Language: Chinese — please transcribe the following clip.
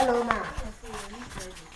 Hello, ma.